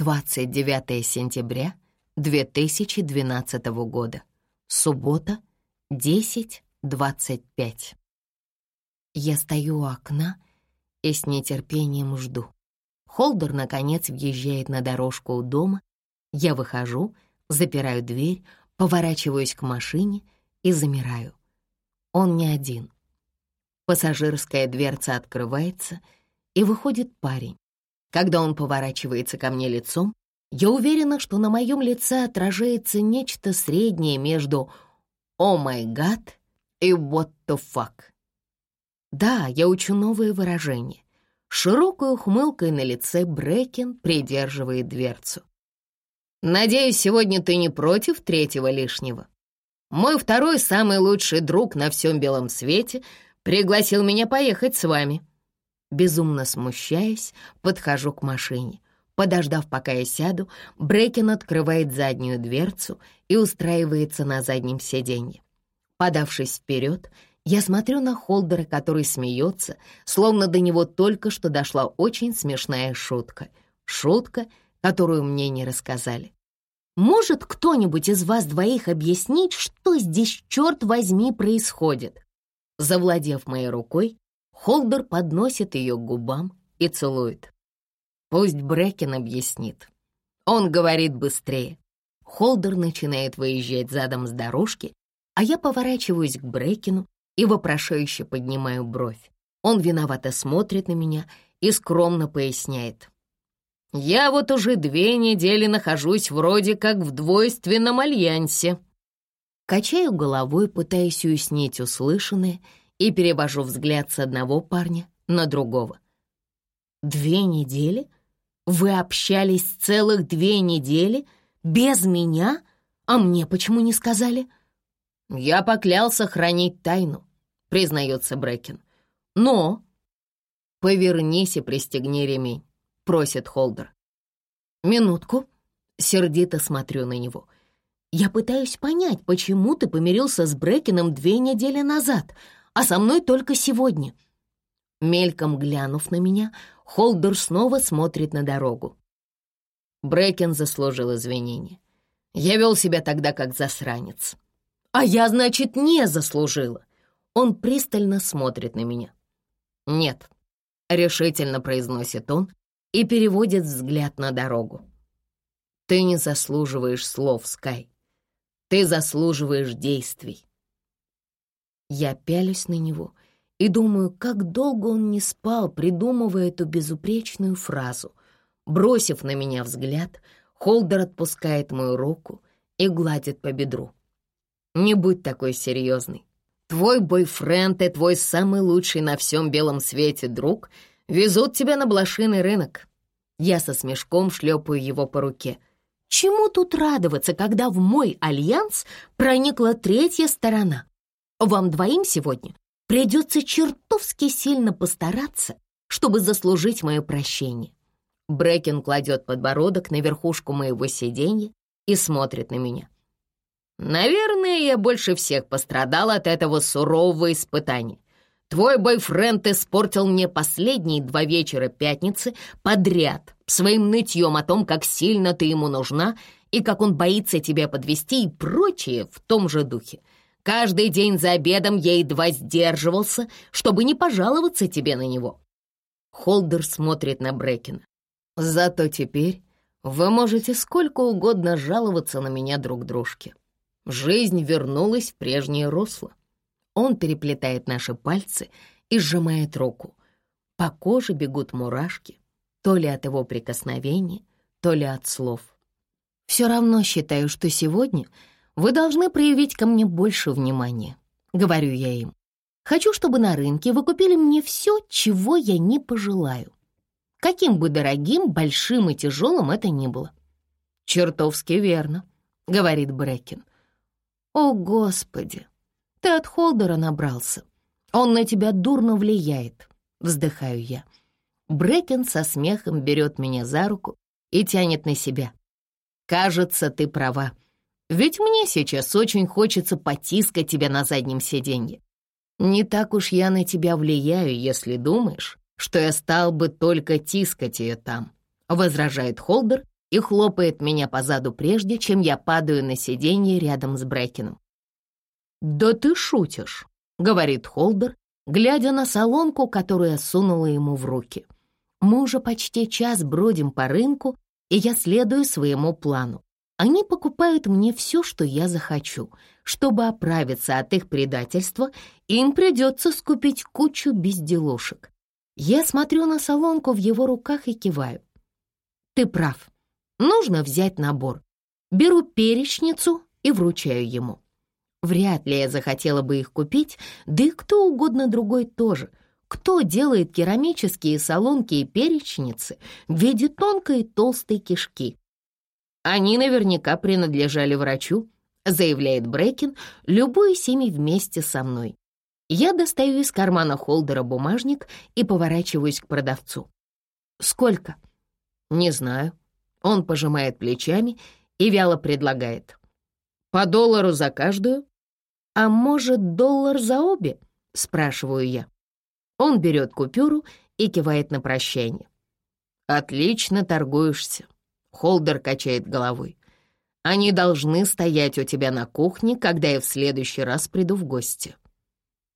29 сентября 2012 года. Суббота, 10.25. Я стою у окна и с нетерпением жду. Холдер, наконец, въезжает на дорожку у дома. Я выхожу, запираю дверь, поворачиваюсь к машине и замираю. Он не один. Пассажирская дверца открывается, и выходит парень. Когда он поворачивается ко мне лицом, я уверена, что на моем лице отражается нечто среднее между «О май гад» и «What the fuck». Да, я учу новые выражения. Широкой ухмылкой на лице Брекен придерживает дверцу. «Надеюсь, сегодня ты не против третьего лишнего. Мой второй самый лучший друг на всем белом свете пригласил меня поехать с вами». Безумно смущаясь, подхожу к машине. Подождав, пока я сяду, Брекин открывает заднюю дверцу и устраивается на заднем сиденье. Подавшись вперед, я смотрю на Холдера, который смеется, словно до него только что дошла очень смешная шутка. Шутка, которую мне не рассказали. Может кто-нибудь из вас двоих объяснить, что здесь, черт возьми, происходит? Завладев моей рукой, Холдер подносит ее к губам и целует. Пусть Брекен объяснит. Он говорит быстрее. Холдер начинает выезжать задом с дорожки, а я поворачиваюсь к Брекину и вопрошающе поднимаю бровь. Он виновато смотрит на меня и скромно поясняет. «Я вот уже две недели нахожусь вроде как в двойственном альянсе». Качаю головой, пытаясь уяснить услышанное — и перевожу взгляд с одного парня на другого. «Две недели? Вы общались целых две недели? Без меня? А мне почему не сказали?» «Я поклялся хранить тайну», — признается Брэкен. «Но...» «Повернись и пристегни ремень», — просит Холдер. «Минутку», — сердито смотрю на него. «Я пытаюсь понять, почему ты помирился с Брэкеном две недели назад, а со мной только сегодня». Мельком глянув на меня, Холдер снова смотрит на дорогу. Брэкен заслужил извинения. Я вел себя тогда как засранец. А я, значит, не заслужила. Он пристально смотрит на меня. «Нет», — решительно произносит он и переводит взгляд на дорогу. «Ты не заслуживаешь слов, Скай. Ты заслуживаешь действий. Я пялюсь на него и думаю, как долго он не спал, придумывая эту безупречную фразу. Бросив на меня взгляд, Холдер отпускает мою руку и гладит по бедру. «Не будь такой серьезный. Твой бойфренд и твой самый лучший на всем белом свете друг везут тебя на блошиный рынок». Я со смешком шлепаю его по руке. Чему тут радоваться, когда в мой альянс проникла третья сторона? Вам двоим сегодня придется чертовски сильно постараться, чтобы заслужить мое прощение. Брекен кладет подбородок на верхушку моего сиденья и смотрит на меня. Наверное, я больше всех пострадал от этого сурового испытания. Твой бойфренд испортил мне последние два вечера пятницы подряд своим нытьем о том, как сильно ты ему нужна и как он боится тебя подвести и прочее в том же духе. Каждый день за обедом я едва сдерживался, чтобы не пожаловаться тебе на него». Холдер смотрит на Брекина. «Зато теперь вы можете сколько угодно жаловаться на меня друг дружке. Жизнь вернулась в прежнее русло. Он переплетает наши пальцы и сжимает руку. По коже бегут мурашки, то ли от его прикосновения, то ли от слов. Все равно считаю, что сегодня вы должны проявить ко мне больше внимания», — говорю я им. «Хочу, чтобы на рынке вы купили мне все, чего я не пожелаю. Каким бы дорогим, большим и тяжелым это ни было». «Чертовски верно», — говорит Брекин. «О, Господи, ты от Холдера набрался. Он на тебя дурно влияет», — вздыхаю я. Брекен со смехом берет меня за руку и тянет на себя. «Кажется, ты права. Ведь мне сейчас очень хочется потискать тебя на заднем сиденье. Не так уж я на тебя влияю, если думаешь, что я стал бы только тискать ее там», — возражает Холдер и хлопает меня по заду прежде, чем я падаю на сиденье рядом с Брекином. «Да ты шутишь», — говорит Холдер, глядя на солонку, которую я сунула ему в руки. Мы уже почти час бродим по рынку, и я следую своему плану. Они покупают мне все, что я захочу. Чтобы оправиться от их предательства, им придется скупить кучу безделушек. Я смотрю на солонку в его руках и киваю. Ты прав. Нужно взять набор. Беру перечницу и вручаю ему. Вряд ли я захотела бы их купить, да и кто угодно другой тоже. Кто делает керамические солонки и перечницы в виде тонкой и толстой кишки? Они наверняка принадлежали врачу, заявляет Брейкин, любуясь ими вместе со мной. Я достаю из кармана холдера бумажник и поворачиваюсь к продавцу. «Сколько?» «Не знаю». Он пожимает плечами и вяло предлагает. «По доллару за каждую?» «А может, доллар за обе?» — спрашиваю я. Он берет купюру и кивает на прощание. «Отлично торгуешься», — Холдер качает головой. «Они должны стоять у тебя на кухне, когда я в следующий раз приду в гости».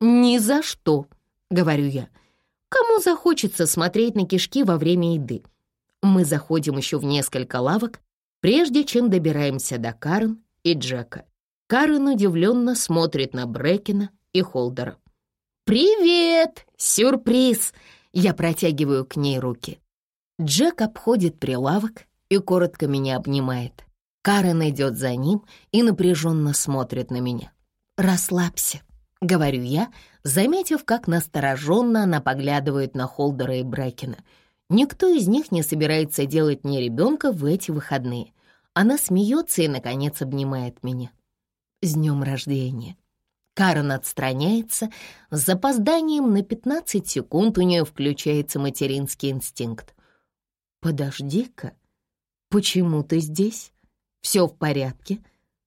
«Ни за что», — говорю я. «Кому захочется смотреть на кишки во время еды?» Мы заходим еще в несколько лавок, прежде чем добираемся до Карен и Джека. Карен удивленно смотрит на Брекина и Холдера. «Привет! Сюрприз!» Я протягиваю к ней руки. Джек обходит прилавок и коротко меня обнимает. Карен идет за ним и напряженно смотрит на меня. «Расслабься», — говорю я, заметив, как настороженно она поглядывает на Холдера и Брекина. Никто из них не собирается делать мне ребенка в эти выходные. Она смеется и, наконец, обнимает меня с днем рождения!» Карен отстраняется, с запозданием на 15 секунд у нее включается материнский инстинкт. «Подожди-ка, почему ты здесь? Все в порядке?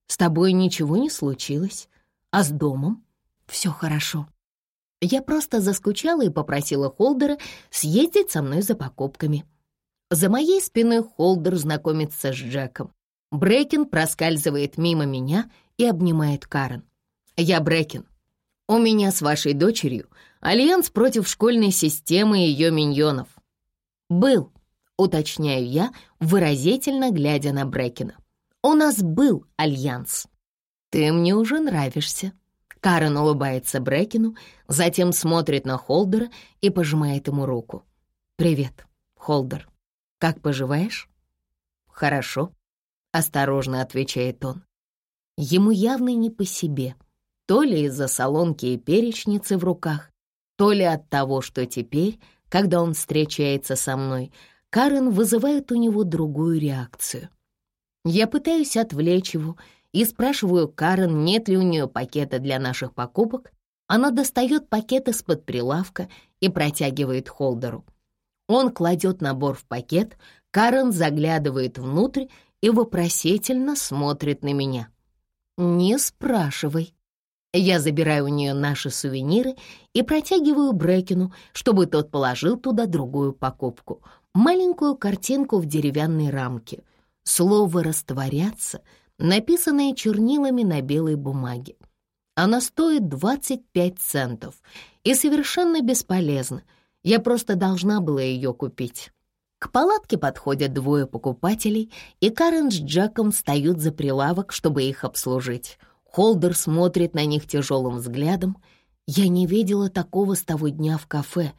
С тобой ничего не случилось? А с домом? Все хорошо». Я просто заскучала и попросила Холдера съездить со мной за покупками. За моей спиной Холдер знакомится с Джеком. Брейкин проскальзывает мимо меня и обнимает Карен. «Я Брекин. У меня с вашей дочерью альянс против школьной системы и ее миньонов». «Был», — уточняю я, выразительно глядя на Брекина. «У нас был альянс». «Ты мне уже нравишься». Карен улыбается Брекину, затем смотрит на Холдера и пожимает ему руку. «Привет, Холдер. Как поживаешь?» «Хорошо», — осторожно отвечает он. Ему явно не по себе, то ли из-за солонки и перечницы в руках, то ли от того, что теперь, когда он встречается со мной, Карен вызывает у него другую реакцию. Я пытаюсь отвлечь его и спрашиваю Карен, нет ли у нее пакета для наших покупок. Она достает пакет из-под прилавка и протягивает Холдеру. Он кладет набор в пакет, Карен заглядывает внутрь и вопросительно смотрит на меня. «Не спрашивай». Я забираю у нее наши сувениры и протягиваю Брекину, чтобы тот положил туда другую покупку. Маленькую картинку в деревянной рамке. Слово «растворяться», написанное чернилами на белой бумаге. Она стоит 25 центов и совершенно бесполезна. Я просто должна была ее купить. К палатке подходят двое покупателей, и Карен с Джеком встают за прилавок, чтобы их обслужить. Холдер смотрит на них тяжелым взглядом. Я не видела такого с того дня в кафе.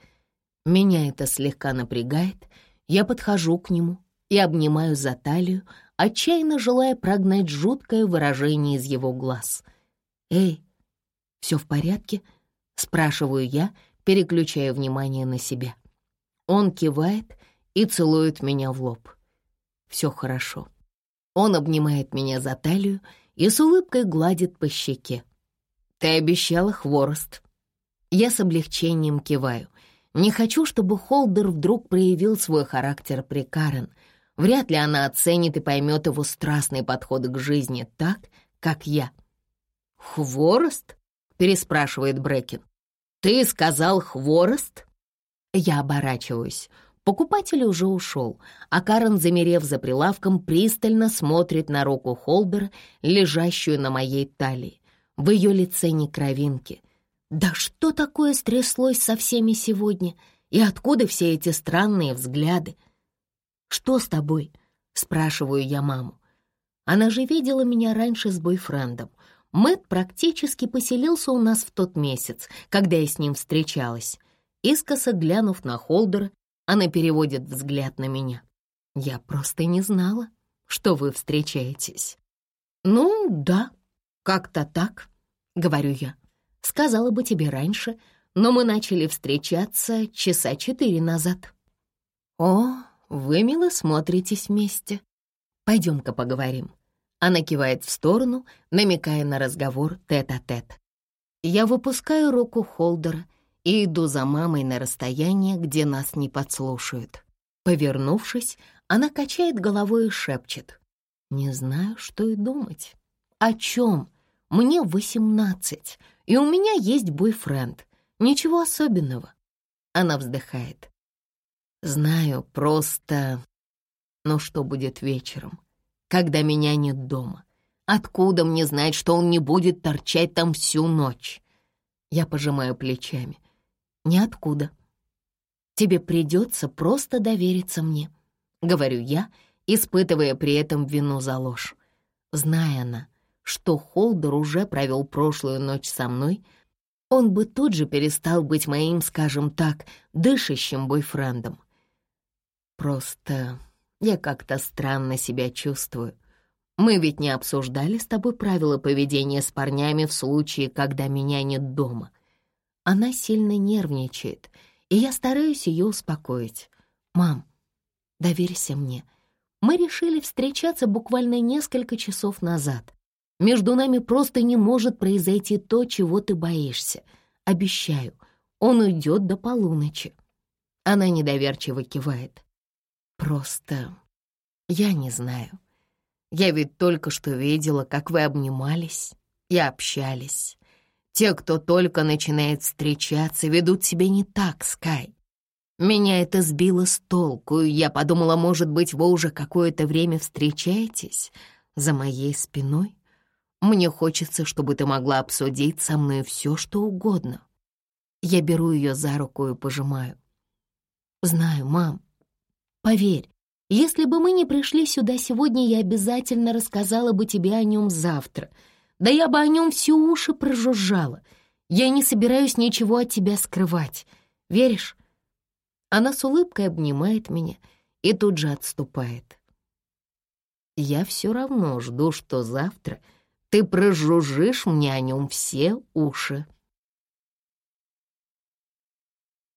Меня это слегка напрягает. Я подхожу к нему и обнимаю за талию, отчаянно желая прогнать жуткое выражение из его глаз. «Эй, все в порядке?» — спрашиваю я, переключая внимание на себя. Он кивает — и целует меня в лоб. Все хорошо. Он обнимает меня за талию и с улыбкой гладит по щеке. «Ты обещала хворост». Я с облегчением киваю. Не хочу, чтобы Холдер вдруг проявил свой характер при Карен. Вряд ли она оценит и поймет его страстный подход к жизни так, как я. «Хворост?» — переспрашивает Брекин. «Ты сказал хворост?» Я оборачиваюсь. Покупатель уже ушел, а Карен, замерев за прилавком, пристально смотрит на руку Холдера, лежащую на моей талии. В ее лице не кровинки. Да что такое стряслось со всеми сегодня? И откуда все эти странные взгляды? «Что с тобой?» — спрашиваю я маму. Она же видела меня раньше с бойфрендом. Мэтт практически поселился у нас в тот месяц, когда я с ним встречалась. Искоса глянув на Холдера, она переводит взгляд на меня. «Я просто не знала, что вы встречаетесь». «Ну, да, как-то так», — говорю я. «Сказала бы тебе раньше, но мы начали встречаться часа четыре назад». «О, вы мило смотритесь вместе. Пойдем-ка поговорим». Она кивает в сторону, намекая на разговор тет-а-тет. -тет. Я выпускаю руку Холдера и иду за мамой на расстояние, где нас не подслушают. Повернувшись, она качает головой и шепчет. «Не знаю, что и думать. О чем? Мне восемнадцать, и у меня есть бойфренд. Ничего особенного». Она вздыхает. «Знаю, просто... Но что будет вечером, когда меня нет дома? Откуда мне знать, что он не будет торчать там всю ночь?» Я пожимаю плечами. «Ниоткуда. Тебе придется просто довериться мне», — говорю я, испытывая при этом вину за ложь. Зная она, что Холдер уже провел прошлую ночь со мной, он бы тут же перестал быть моим, скажем так, дышащим бойфрендом. Просто я как-то странно себя чувствую. Мы ведь не обсуждали с тобой правила поведения с парнями в случае, когда меня нет дома — она сильно нервничает, и я стараюсь ее успокоить. «Мам, доверься мне. Мы решили встречаться буквально несколько часов назад. Между нами просто не может произойти то, чего ты боишься. Обещаю, он уйдет до полуночи». Она недоверчиво кивает. «Просто я не знаю. Я ведь только что видела, как вы обнимались и общались. Те, кто только начинает встречаться, ведут себя не так, Скай. Меня это сбило с толку, и я подумала, может быть, вы уже какое-то время встречаетесь за моей спиной? Мне хочется, чтобы ты могла обсудить со мной все, что угодно. Я беру ее за руку и пожимаю. Знаю, мам. Поверь, если бы мы не пришли сюда сегодня, я обязательно рассказала бы тебе о нем завтра — да я бы о нем всю уши прожужжала. Я не собираюсь ничего от тебя скрывать. Веришь?» Она с улыбкой обнимает меня и тут же отступает. «Я все равно жду, что завтра ты прожужжишь мне о нем все уши».